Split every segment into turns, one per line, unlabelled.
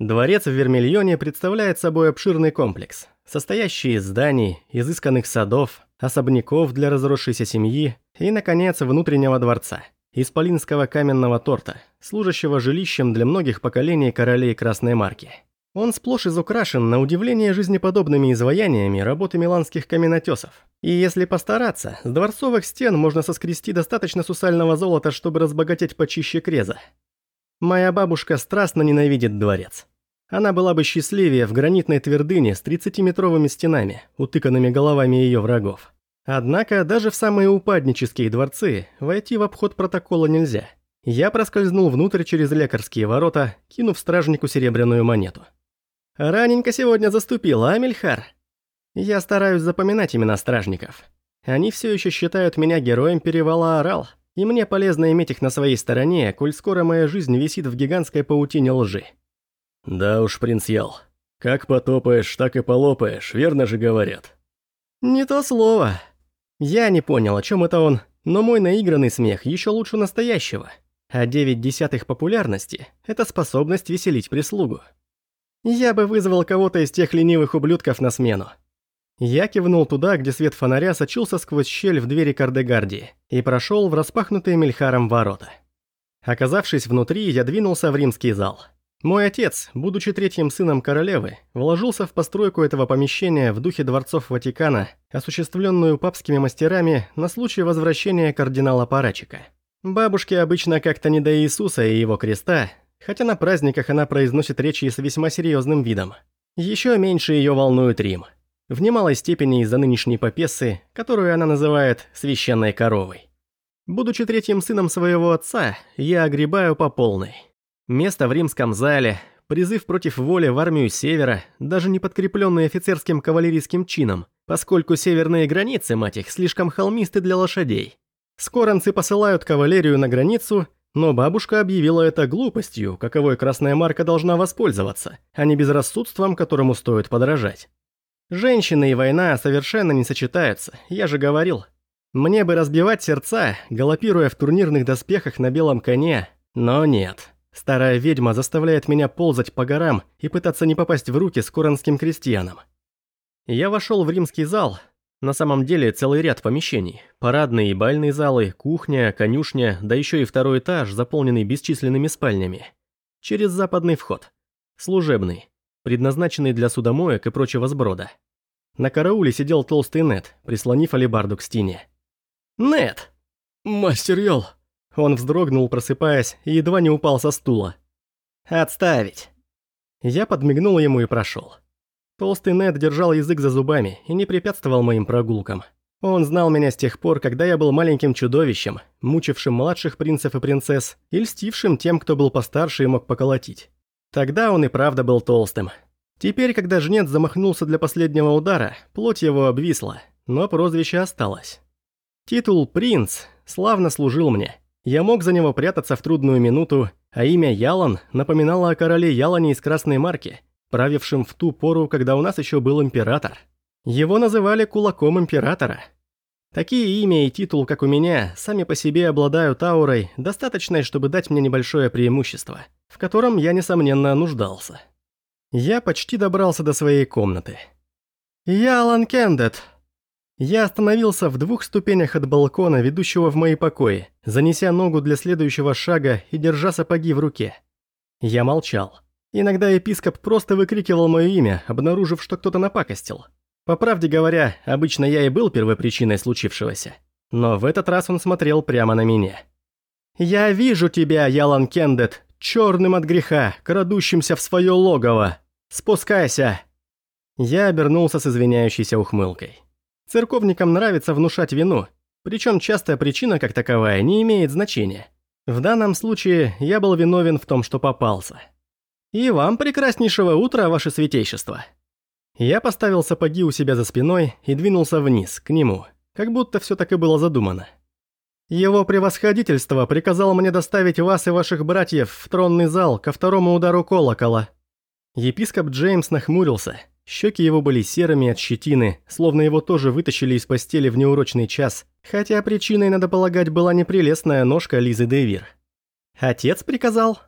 Дворец в Вермильоне представляет собой обширный комплекс, состоящий из зданий, изысканных садов, особняков для разросшейся семьи и, наконец, внутреннего дворца, исполинского каменного торта, служащего жилищем для многих поколений королей Красной Марки. Он сплошь изукрашен, на удивление, жизнеподобными изваяниями работы миланских каменотесов. И если постараться, с дворцовых стен можно соскрести достаточно сусального золота, чтобы разбогатеть почище креза. Моя бабушка страстно ненавидит дворец. Она была бы счастливее в гранитной твердыне с 30-метровыми стенами, утыканными головами ее врагов. Однако даже в самые упаднические дворцы войти в обход протокола нельзя. Я проскользнул внутрь через лекарские ворота, кинув стражнику серебряную монету. «Раненько сегодня заступил, а, Мельхар?» Я стараюсь запоминать имена стражников. Они все еще считают меня героем перевала Орал, и мне полезно иметь их на своей стороне, коль скоро моя жизнь висит в гигантской паутине лжи.
Да уж, принц Ял, как потопаешь, так и полопаешь, верно же говорят?
Не то слово. Я не понял, о чем это он, но мой наигранный смех еще лучше настоящего. А девять десятых популярности – это способность веселить прислугу. Я бы вызвал кого-то из тех ленивых ублюдков на смену. Я кивнул туда, где свет фонаря сочился сквозь щель в двери Кардегардии и прошел в распахнутые Мельхаром ворота. Оказавшись внутри, я двинулся в римский зал. Мой отец, будучи третьим сыном королевы, вложился в постройку этого помещения в духе дворцов Ватикана, осуществленную папскими мастерами на случай возвращения кардинала Парачика. Бабушке обычно как-то не до Иисуса и его креста, хотя на праздниках она произносит речи с весьма серьезным видом. Еще меньше ее волнует Рим – в немалой степени из-за нынешней попессы, которую она называет «священной коровой». Будучи третьим сыном своего отца, я огребаю по полной. Место в римском зале, призыв против воли в армию Севера, даже не подкрепленный офицерским кавалерийским чином, поскольку северные границы, мать их, слишком холмисты для лошадей. Скоронцы посылают кавалерию на границу, но бабушка объявила это глупостью, каковой Красная Марка должна воспользоваться, а не безрассудством, которому стоит подражать. Женщины и война совершенно не сочетаются, я же говорил. Мне бы разбивать сердца, галопируя в турнирных доспехах на белом коне, но нет. Старая ведьма заставляет меня ползать по горам и пытаться не попасть в руки скоронским крестьянам. Я вошел в римский зал, на самом деле целый ряд помещений. Парадные и бальные залы, кухня, конюшня, да еще и второй этаж, заполненный бесчисленными спальнями. Через западный вход. Служебный предназначенный для судомоек и прочего сброда. На карауле сидел толстый Нет, прислонив алебарду к стене. «Нет!» «Мастер Йол!» Он вздрогнул, просыпаясь, и едва не упал со стула. «Отставить!» Я подмигнул ему и прошел. Толстый Нед держал язык за зубами и не препятствовал моим прогулкам. Он знал меня с тех пор, когда я был маленьким чудовищем, мучившим младших принцев и принцесс и льстившим тем, кто был постарше и мог поколотить. Тогда он и правда был толстым. Теперь, когда жнец замахнулся для последнего удара, плоть его обвисла, но прозвище осталось. Титул «Принц» славно служил мне. Я мог за него прятаться в трудную минуту, а имя Ялан напоминало о короле Ялане из Красной Марки, правившем в ту пору, когда у нас еще был император. Его называли кулаком императора. Такие имя и титул, как у меня, сами по себе обладают аурой, достаточной, чтобы дать мне небольшое преимущество – в котором я, несомненно, нуждался. Я почти добрался до своей комнаты. «Я Алан Кендет!» Я остановился в двух ступенях от балкона, ведущего в мои покои, занеся ногу для следующего шага и держа сапоги в руке. Я молчал. Иногда епископ просто выкрикивал мое имя, обнаружив, что кто-то напакостил. По правде говоря, обычно я и был первопричиной случившегося. Но в этот раз он смотрел прямо на меня. «Я вижу тебя, Ялан Кендет, черным от греха, крадущимся в свое логово. Спускайся!» Я обернулся с извиняющейся ухмылкой. Церковникам нравится внушать вину, причем частая причина как таковая не имеет значения. В данном случае я был виновен в том, что попался. И вам прекраснейшего утра, ваше святейшество. Я поставил сапоги у себя за спиной и двинулся вниз, к нему, как будто все так и было задумано. Его превосходительство приказал мне доставить вас и ваших братьев в тронный зал ко второму удару колокола». Епископ Джеймс нахмурился. Щеки его были серыми от щетины, словно его тоже вытащили из постели в неурочный час, хотя причиной, надо полагать, была непрелестная ножка Лизы Дэвир. «Отец приказал?»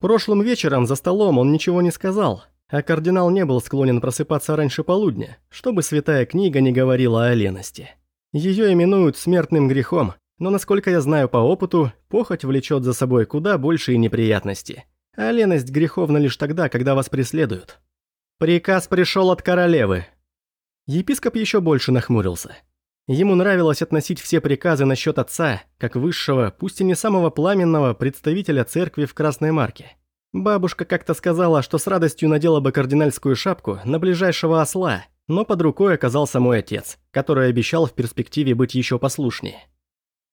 Прошлым вечером за столом он ничего не сказал, а кардинал не был склонен просыпаться раньше полудня, чтобы святая книга не говорила о лености. Ее именуют смертным грехом, но насколько я знаю по опыту, похоть влечет за собой куда большие неприятности. А леность греховна лишь тогда, когда вас преследуют. Приказ пришел от королевы. Епископ еще больше нахмурился. Ему нравилось относить все приказы насчет отца, как высшего, пусть и не самого пламенного, представителя церкви в красной марке. Бабушка как-то сказала, что с радостью надела бы кардинальскую шапку на ближайшего осла, но под рукой оказался мой отец, который обещал в перспективе быть еще послушнее.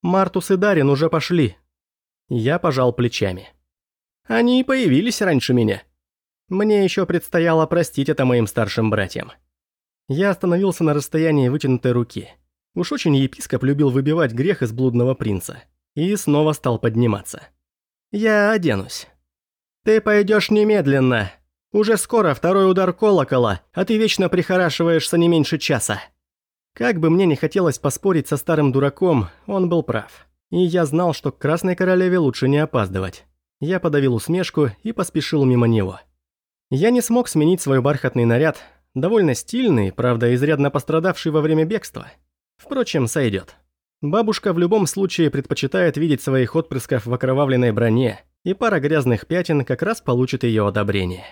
Мартус и Дарин уже пошли. Я пожал плечами. Они и появились раньше меня. Мне еще предстояло простить это моим старшим братьям. Я остановился на расстоянии вытянутой руки. Уж очень епископ любил выбивать грех из блудного принца. И снова стал подниматься. «Я оденусь». «Ты пойдешь немедленно. Уже скоро второй удар колокола, а ты вечно прихорашиваешься не меньше часа». Как бы мне не хотелось поспорить со старым дураком, он был прав. И я знал, что к Красной Королеве лучше не опаздывать. Я подавил усмешку и поспешил мимо него. Я не смог сменить свой бархатный наряд, довольно стильный, правда, изрядно пострадавший во время бегства. Впрочем, сойдет. Бабушка в любом случае предпочитает видеть своих отпрысков в окровавленной броне, и пара грязных пятен как раз получит ее одобрение.